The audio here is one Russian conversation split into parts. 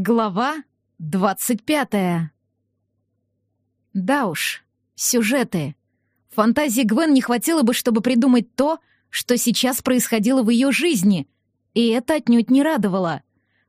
Глава двадцать пятая. Да уж, сюжеты. Фантазии Гвен не хватило бы, чтобы придумать то, что сейчас происходило в ее жизни, и это отнюдь не радовало.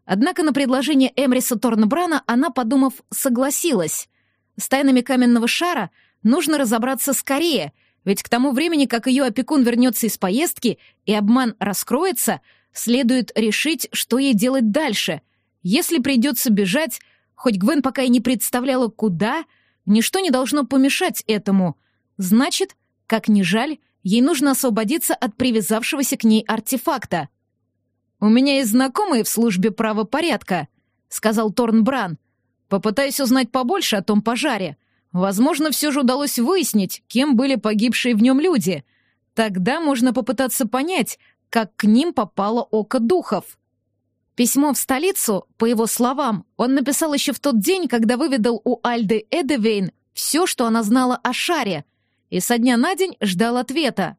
Однако на предложение Эмриса Торнбрана она, подумав, согласилась. С тайнами каменного шара нужно разобраться скорее, ведь к тому времени, как ее опекун вернется из поездки и обман раскроется, следует решить, что ей делать дальше — если придется бежать, хоть Гвен пока и не представляла, куда, ничто не должно помешать этому. Значит, как ни жаль, ей нужно освободиться от привязавшегося к ней артефакта. «У меня есть знакомые в службе правопорядка», — сказал Торн Бран. «Попытаюсь узнать побольше о том пожаре. Возможно, все же удалось выяснить, кем были погибшие в нем люди. Тогда можно попытаться понять, как к ним попало око духов». Письмо в столицу, по его словам, он написал еще в тот день, когда выведал у Альды Эдевейн все, что она знала о шаре, и со дня на день ждал ответа.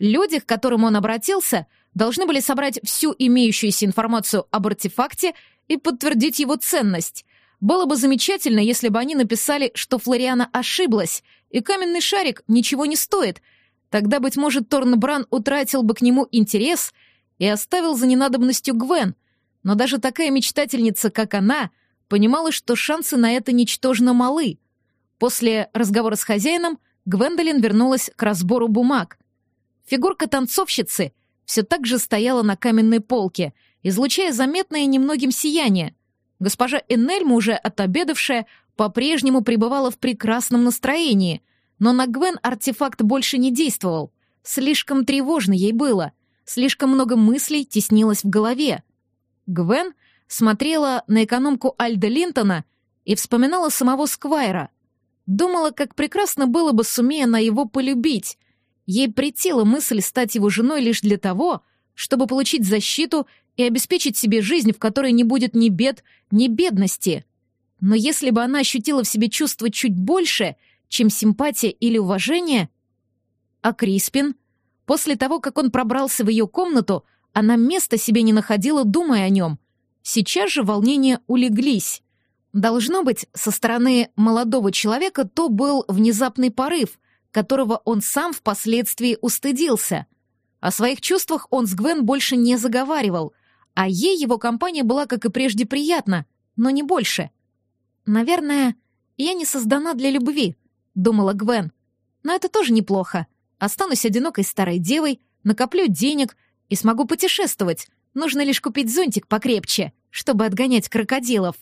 Люди, к которым он обратился, должны были собрать всю имеющуюся информацию об артефакте и подтвердить его ценность. Было бы замечательно, если бы они написали, что Флориана ошиблась, и каменный шарик ничего не стоит. Тогда, быть может, Торнбран утратил бы к нему интерес и оставил за ненадобностью Гвен — но даже такая мечтательница, как она, понимала, что шансы на это ничтожно малы. После разговора с хозяином Гвендолин вернулась к разбору бумаг. Фигурка танцовщицы все так же стояла на каменной полке, излучая заметное немногим сияние. Госпожа Энельма, уже отобедавшая, по-прежнему пребывала в прекрасном настроении, но на Гвен артефакт больше не действовал. Слишком тревожно ей было, слишком много мыслей теснилось в голове. Гвен смотрела на экономку Альда Линтона и вспоминала самого Сквайра. Думала, как прекрасно было бы, сумея она его полюбить. Ей претила мысль стать его женой лишь для того, чтобы получить защиту и обеспечить себе жизнь, в которой не будет ни бед, ни бедности. Но если бы она ощутила в себе чувство чуть больше, чем симпатия или уважение... А Криспин? После того, как он пробрался в ее комнату, она места себе не находила, думая о нем. Сейчас же волнения улеглись. Должно быть, со стороны молодого человека то был внезапный порыв, которого он сам впоследствии устыдился. О своих чувствах он с Гвен больше не заговаривал, а ей его компания была, как и прежде, приятна, но не больше. «Наверное, я не создана для любви», — думала Гвен. «Но это тоже неплохо. Останусь одинокой старой девой, накоплю денег — и смогу путешествовать. Нужно лишь купить зонтик покрепче, чтобы отгонять крокодилов.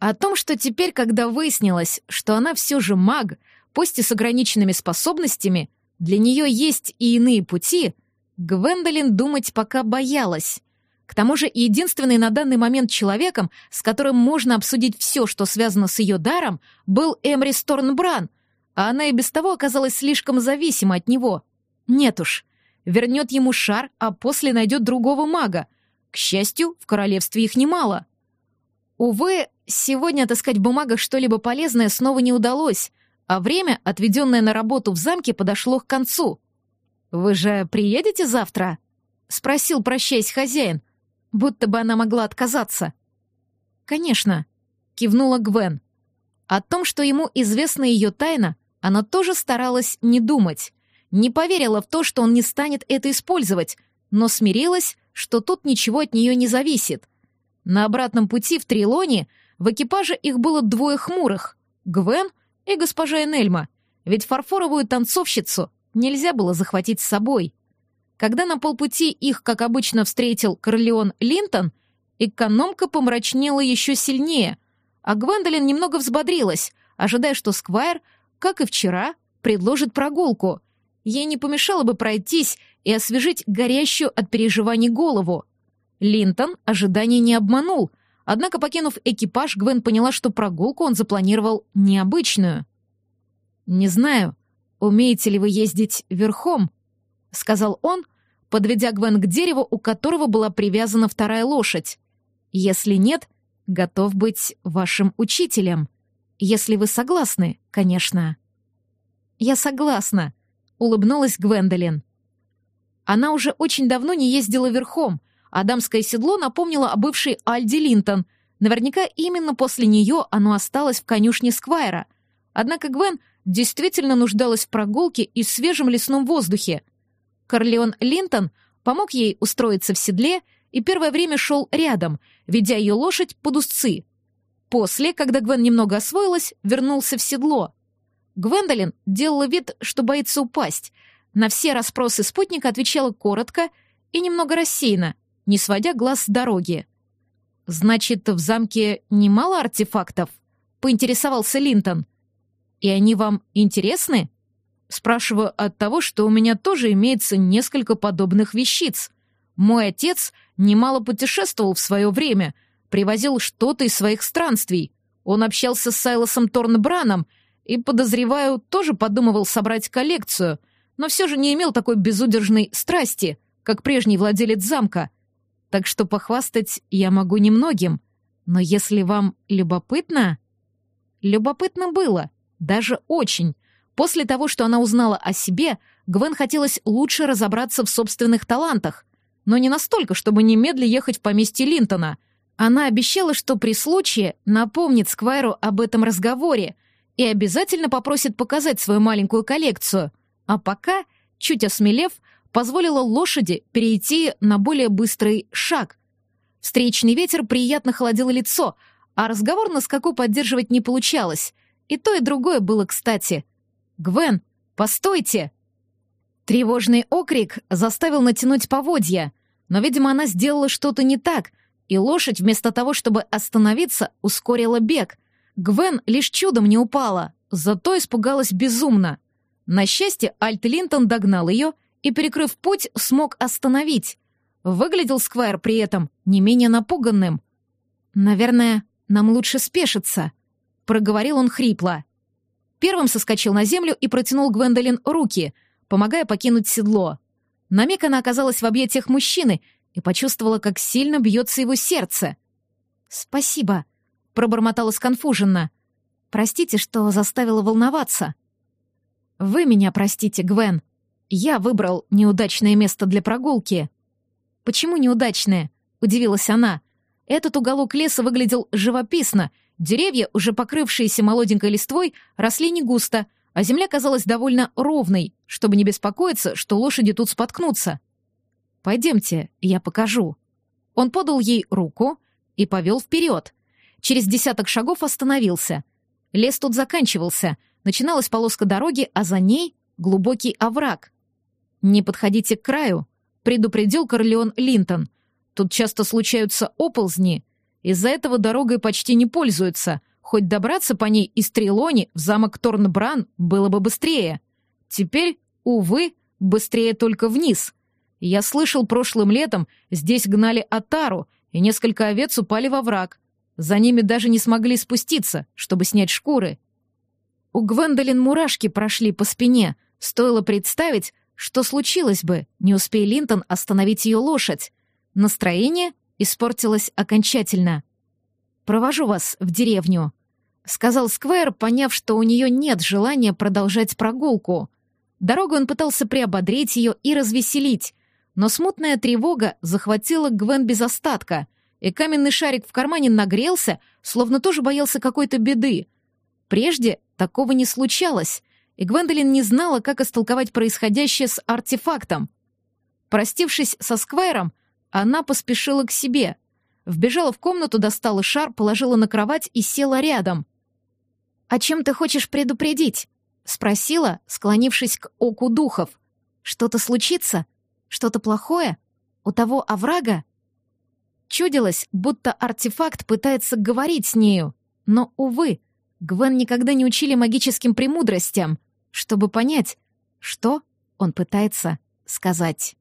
О том, что теперь, когда выяснилось, что она все же маг, пусть и с ограниченными способностями, для нее есть и иные пути, Гвендолин думать пока боялась. К тому же единственный на данный момент человеком, с которым можно обсудить все, что связано с ее даром, был Эмри Сторнбран, а она и без того оказалась слишком зависима от него. Нет уж, вернет ему шар, а после найдет другого мага. К счастью, в королевстве их немало. Увы, сегодня отыскать в бумагах что-либо полезное снова не удалось, а время, отведенное на работу в замке, подошло к концу. «Вы же приедете завтра?» — спросил, прощаясь хозяин, будто бы она могла отказаться. «Конечно», — кивнула Гвен. О том, что ему известна ее тайна, она тоже старалась не думать не поверила в то, что он не станет это использовать, но смирилась, что тут ничего от нее не зависит. На обратном пути в Трилоне в экипаже их было двое хмурых — Гвен и госпожа Энельма, ведь фарфоровую танцовщицу нельзя было захватить с собой. Когда на полпути их, как обычно, встретил Корлеон Линтон, экономка помрачнела еще сильнее, а Гвендолин немного взбодрилась, ожидая, что Сквайр, как и вчера, предложит прогулку — Ей не помешало бы пройтись и освежить горящую от переживаний голову. Линтон ожидания не обманул, однако, покинув экипаж, Гвен поняла, что прогулку он запланировал необычную. «Не знаю, умеете ли вы ездить верхом?» — сказал он, подведя Гвен к дереву, у которого была привязана вторая лошадь. «Если нет, готов быть вашим учителем. Если вы согласны, конечно». «Я согласна», улыбнулась Гвендолин. Она уже очень давно не ездила верхом, а дамское седло напомнило о бывшей Альди Линтон, Наверняка именно после нее оно осталось в конюшне Сквайра. Однако Гвен действительно нуждалась в прогулке и свежем лесном воздухе. Корлеон Линтон помог ей устроиться в седле и первое время шел рядом, ведя ее лошадь под узцы. После, когда Гвен немного освоилась, вернулся в седло. Гвендолин делала вид, что боится упасть. На все расспросы спутника отвечала коротко и немного рассеянно, не сводя глаз с дороги. «Значит, в замке немало артефактов?» — поинтересовался Линтон. «И они вам интересны?» Спрашиваю от того, что у меня тоже имеется несколько подобных вещиц. Мой отец немало путешествовал в свое время, привозил что-то из своих странствий. Он общался с Сайлосом Торнбраном и, подозреваю, тоже подумывал собрать коллекцию, но все же не имел такой безудержной страсти, как прежний владелец замка. Так что похвастать я могу немногим. Но если вам любопытно... Любопытно было, даже очень. После того, что она узнала о себе, Гвен хотелось лучше разобраться в собственных талантах, но не настолько, чтобы немедля ехать в поместье Линтона. Она обещала, что при случае напомнит Сквайру об этом разговоре и обязательно попросит показать свою маленькую коллекцию. А пока, чуть осмелев, позволила лошади перейти на более быстрый шаг. Встречный ветер приятно холодил лицо, а разговор на скаку поддерживать не получалось. И то, и другое было кстати. «Гвен, постойте!» Тревожный окрик заставил натянуть поводья, но, видимо, она сделала что-то не так, и лошадь, вместо того, чтобы остановиться, ускорила бег. Гвен лишь чудом не упала, зато испугалась безумно. На счастье, Альт Линтон догнал ее и, перекрыв путь, смог остановить. Выглядел Сквайр при этом не менее напуганным. «Наверное, нам лучше спешиться», — проговорил он хрипло. Первым соскочил на землю и протянул Гвендолин руки, помогая покинуть седло. На миг она оказалась в объятиях мужчины и почувствовала, как сильно бьется его сердце. «Спасибо», — пробормотала сконфуженно. «Простите, что заставила волноваться». «Вы меня простите, Гвен. Я выбрал неудачное место для прогулки». «Почему неудачное?» — удивилась она. Этот уголок леса выглядел живописно — Деревья, уже покрывшиеся молоденькой листвой, росли не густо, а земля казалась довольно ровной, чтобы не беспокоиться, что лошади тут споткнутся. «Пойдемте, я покажу». Он подал ей руку и повел вперед. Через десяток шагов остановился. Лес тут заканчивался, начиналась полоска дороги, а за ней глубокий овраг. «Не подходите к краю», — предупредил Корлеон Линтон. «Тут часто случаются оползни, из-за этого дорогой почти не пользуются, хоть добраться по ней из Трилони в замок Торнбран было бы быстрее. Теперь, увы, быстрее только вниз. Я слышал, прошлым летом здесь гнали Атару, и несколько овец упали во враг. За ними даже не смогли спуститься, чтобы снять шкуры. У Гвендолин мурашки прошли по спине. Стоило представить, что случилось бы, не успей Линтон остановить ее лошадь. Настроение испортилась окончательно. «Провожу вас в деревню», — сказал Сквайр, поняв, что у нее нет желания продолжать прогулку. Дорогу он пытался приободрить ее и развеселить, но смутная тревога захватила Гвен без остатка, и каменный шарик в кармане нагрелся, словно тоже боялся какой-то беды. Прежде такого не случалось, и Гвендолин не знала, как истолковать происходящее с артефактом. Простившись со Сквайром, она поспешила к себе. Вбежала в комнату, достала шар, положила на кровать и села рядом. «О чем ты хочешь предупредить?» — спросила, склонившись к оку духов. «Что-то случится? Что-то плохое? У того оврага?» Чудилось, будто артефакт пытается говорить с нею. Но, увы, Гвен никогда не учили магическим премудростям, чтобы понять, что он пытается сказать.